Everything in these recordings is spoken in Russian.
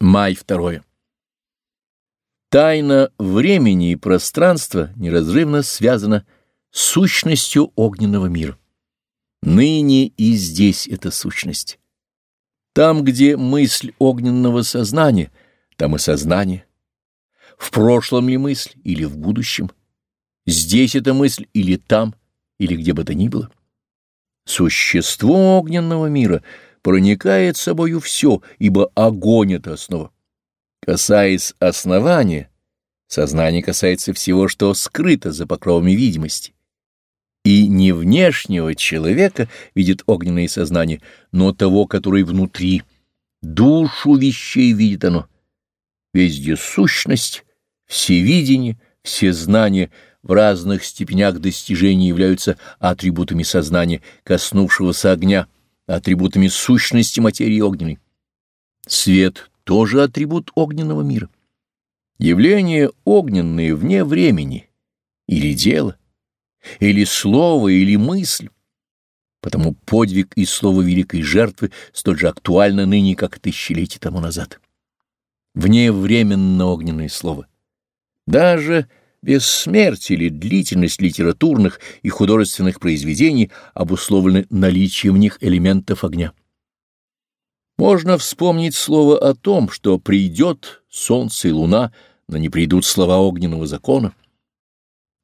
Май второе. Тайна времени и пространства неразрывно связана с сущностью огненного мира. Ныне и здесь эта сущность. Там, где мысль огненного сознания, там и сознание. В прошлом ли мысль или в будущем? Здесь эта мысль или там, или где бы то ни было? Существо огненного мира — проникает собою все, ибо огонь — это основа. Касаясь основания, сознание касается всего, что скрыто за покровами видимости. И не внешнего человека видит огненное сознание, но того, который внутри. Душу вещей видит оно. Везде сущность, всевидение, все знания в разных степенях достижения являются атрибутами сознания, коснувшегося огня — атрибутами сущности материи огненной. Свет тоже атрибут огненного мира. Явление огненное вне времени, или дело, или слово, или мысль. Потому подвиг и слово великой жертвы столь же актуально ныне, как тысячелетия тому назад. Вневременно огненное слово. Даже Бессмертие или длительность литературных и художественных произведений обусловлены наличием в них элементов огня. Можно вспомнить слово о том, что придет солнце и луна, но не придут слова огненного закона.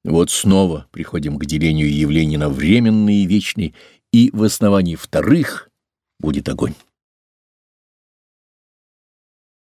Вот снова приходим к делению явлений на временные и вечные, и в основании вторых будет огонь.